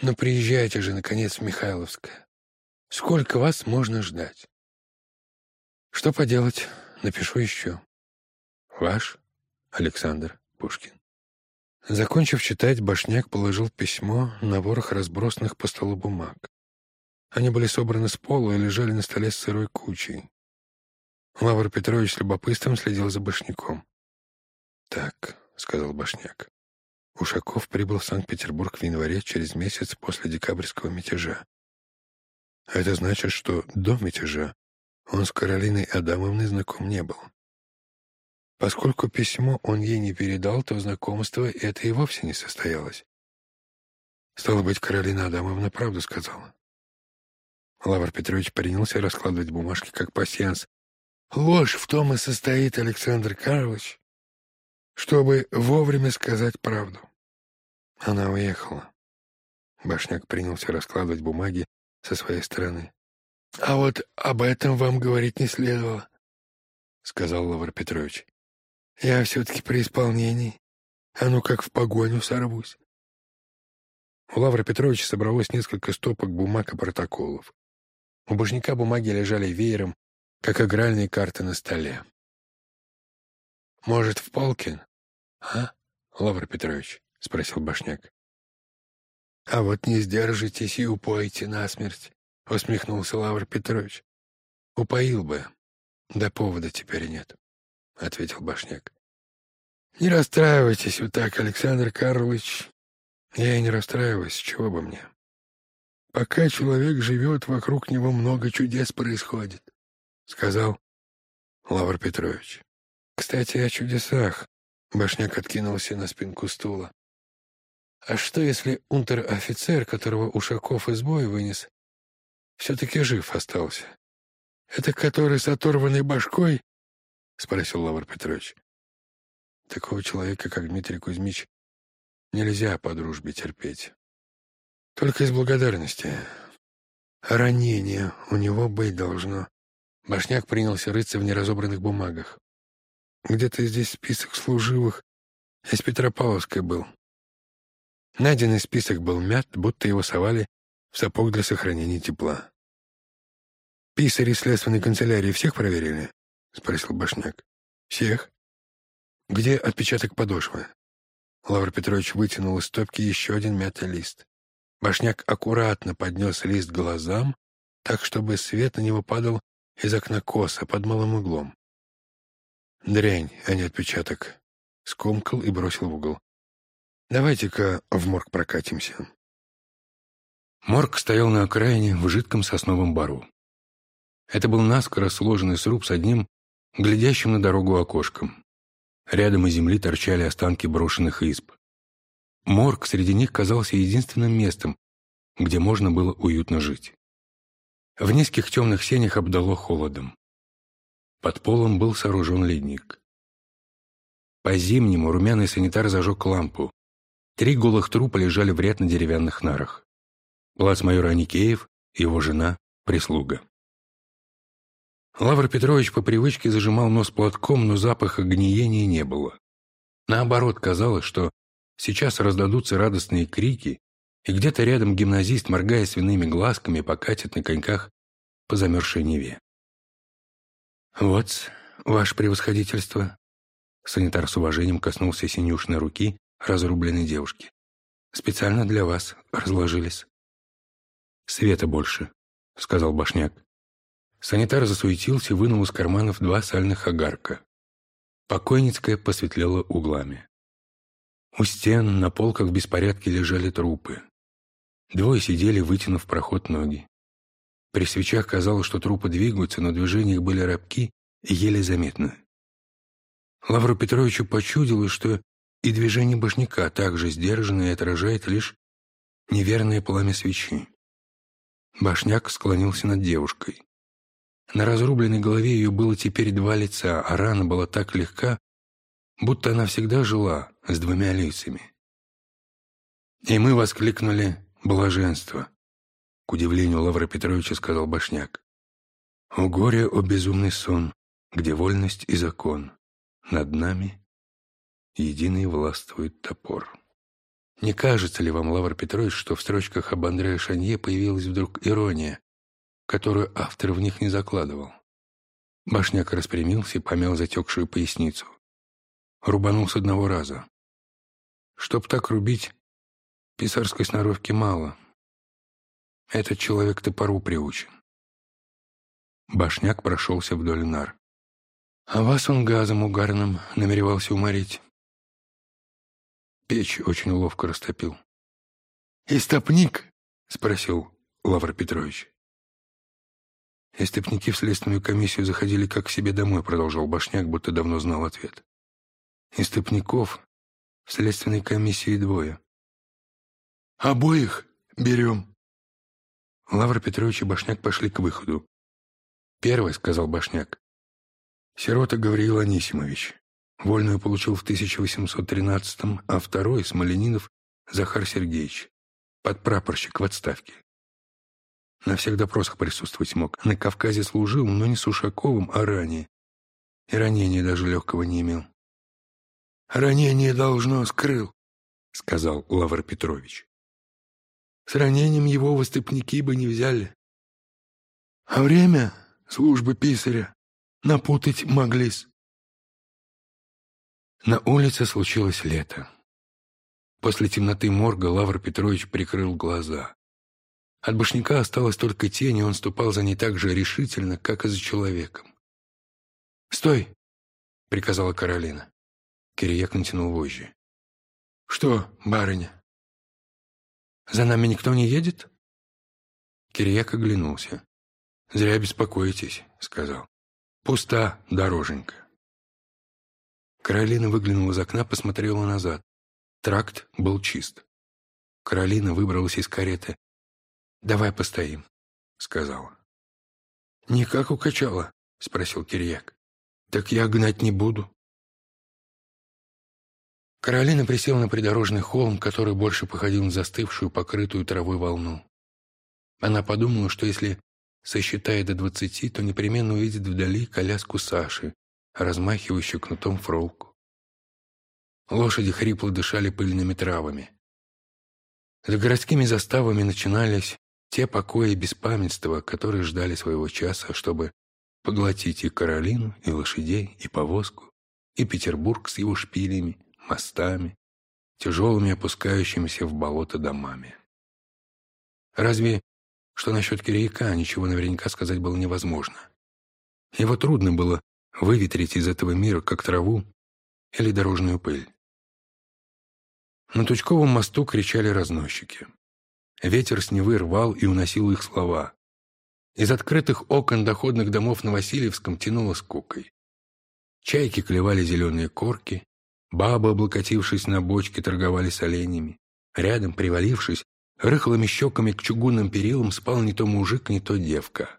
Ну, приезжайте же, наконец, в Михайловское. Сколько вас можно ждать? Что поделать, напишу еще. Ваш Александр Пушкин. Закончив читать, Башняк положил письмо на ворох разбросанных по столу бумаг. Они были собраны с пола и лежали на столе с сырой кучей. Лавр Петрович с любопытством следил за Башняком. «Так», — сказал Башняк, — Ушаков прибыл в Санкт-Петербург в январе через месяц после декабрьского мятежа. Это значит, что до мятежа он с Каролиной Адамовной знаком не был. Поскольку письмо он ей не передал, то знакомство это и вовсе не состоялось. Стало быть, Каролина Адамовна правду сказала. Лавр Петрович принялся раскладывать бумажки как пасьянс. Ложь в том и состоит, Александр Карлович, чтобы вовремя сказать правду. Она уехала. Башняк принялся раскладывать бумаги со своей стороны. — А вот об этом вам говорить не следовало, — сказал Лавр Петрович. Я все-таки при исполнении. А ну как в погоню сорвусь. У Лавра Петровича собралось несколько стопок бумаг и протоколов. У божника бумаги лежали веером, как игральные карты на столе. «Может, в Полкин?» «А, Лавр Петрович?» — спросил башняк. «А вот не сдержитесь и упоите насмерть», — усмехнулся Лавр Петрович. «Упоил бы. Да повода теперь нет». — ответил Башняк. «Не расстраивайтесь вот так, Александр Карлович. Я и не расстраиваюсь, чего бы мне. Пока человек живет, вокруг него много чудес происходит», — сказал Лавр Петрович. «Кстати, о чудесах». Башняк откинулся на спинку стула. «А что, если унтер-офицер, которого Ушаков из боя вынес, все-таки жив остался? Это который с оторванной башкой — спросил Лавр Петрович. Такого человека, как Дмитрий Кузьмич, нельзя по дружбе терпеть. Только из благодарности. Ранение у него быть должно. Башняк принялся рыться в неразобранных бумагах. Где-то здесь список служивых из Петропавловской был. Найденный список был мят, будто его совали в сапог для сохранения тепла. Писари следственной канцелярии всех проверили? — спросил Башняк. «Всех?» «Где отпечаток подошвы?» Лавр Петрович вытянул из стопки еще один мятый лист. Башняк аккуратно поднес лист глазам, так, чтобы свет на него падал из окна коса под малым углом. «Дрянь, а не отпечаток», — скомкал и бросил в угол. «Давайте-ка в морг прокатимся». Морг стоял на окраине в жидком сосновом бару. Это был наскоро сложенный сруб с одним глядящим на дорогу окошком. Рядом из земли торчали останки брошенных изб. Морг среди них казался единственным местом, где можно было уютно жить. В низких темных сенях обдало холодом. Под полом был сооружен ледник. По-зимнему румяный санитар зажег лампу. Три голых трупа лежали в ряд на деревянных нарах. Плацмайор Аникеев, его жена, прислуга. Лавр Петрович по привычке зажимал нос платком, но запаха гниения не было. Наоборот, казалось, что сейчас раздадутся радостные крики, и где-то рядом гимназист, моргая свиными глазками, покатит на коньках по замерзшей Неве. «Вот, ваше превосходительство», — санитар с уважением коснулся синюшной руки разрубленной девушки. «Специально для вас разложились». «Света больше», — сказал Башняк. Санитар засуетился и вынул из карманов два сальных огарка. Покойницкая посветлела углами. У стен на полках в беспорядке лежали трупы. Двое сидели, вытянув проход ноги. При свечах казалось, что трупы двигаются, но движения их были рабки и еле заметны. Лавру Петровичу почудилось, что и движение башняка также сдержано и отражает лишь неверное пламя свечи. Башняк склонился над девушкой. На разрубленной голове ее было теперь два лица, а рана была так легка, будто она всегда жила с двумя лицами. И мы воскликнули «Блаженство!» К удивлению Лавра Петровича сказал Башняк. «У горя, о безумный сон, где вольность и закон, над нами единый властвует топор». Не кажется ли вам, Лавр Петрович, что в строчках об Андре Шанье появилась вдруг ирония, которую автор в них не закладывал? Башняк распрямился и помял затекшую поясницу. Рубанул с одного раза. Чтоб так рубить, писарской сноровки мало. Этот человек топору приучен. Башняк прошелся вдоль нар. А вас он газом угарным намеревался уморить. Печь очень ловко растопил. «Истопник?» — спросил Лавр Петрович. Истопники в следственную комиссию заходили как к себе домой, продолжал Башняк, будто давно знал ответ. Истопников в следственной комиссии двое. «Обоих берем». Лавр Петрович и Башняк пошли к выходу. «Первый», — сказал Башняк, — «сирота Гавриил Анисимович. Вольную получил в 1813-м, а второй, Смоленинов, Захар Сергеевич, подпрапорщик в отставке. На всех допросах присутствовать мог. На Кавказе служил, но не с Ушаковым, а ранее. И ранения даже легкого не имел. «Ранение должно скрыл», — сказал Лавр Петрович. «С ранением его выступники бы не взяли. А время службы писаря напутать моглись. На улице случилось лето. После темноты морга Лавр Петрович прикрыл глаза. От башняка осталась только тень, и он ступал за ней так же решительно, как и за человеком. «Стой!» — приказала Каролина. Кирияк натянул вожжи. «Что, барыня?» «За нами никто не едет?» Кирияк оглянулся. «Зря беспокоитесь», — сказал. «Пуста дороженька». Каролина выглянула из окна, посмотрела назад. Тракт был чист. Каролина выбралась из кареты. «Давай постоим», — сказала. «Никак укачала?» — спросил Кирьяк. «Так я гнать не буду». Каролина присела на придорожный холм, который больше походил на застывшую, покрытую травой волну. Она подумала, что если сосчитает до двадцати, то непременно увидит вдали коляску Саши, размахивающую кнутом фролку. Лошади хрипло дышали пыльными травами. За городскими заставами начинались те покои беспамятства, которые ждали своего часа, чтобы поглотить и Каролину, и лошадей, и повозку, и Петербург с его шпилями, мостами, тяжелыми опускающимися в болото домами. Разве что насчет Кирияка ничего наверняка сказать было невозможно. Его трудно было выветрить из этого мира, как траву или дорожную пыль. На Тучковом мосту кричали разносчики. Ветер с Невы рвал и уносил их слова. Из открытых окон доходных домов на Васильевском тянуло скукой. Чайки клевали зеленые корки, бабы, облокотившись на бочке, торговали с оленями. Рядом, привалившись, рыхлыми щеками к чугунным перилам спал не то мужик, не то девка.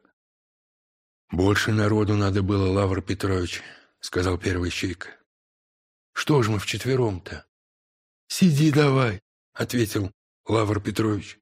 «Больше народу надо было, Лавр Петрович», — сказал первый щейка. «Что ж мы вчетвером-то?» «Сиди давай», — ответил Лавр Петрович.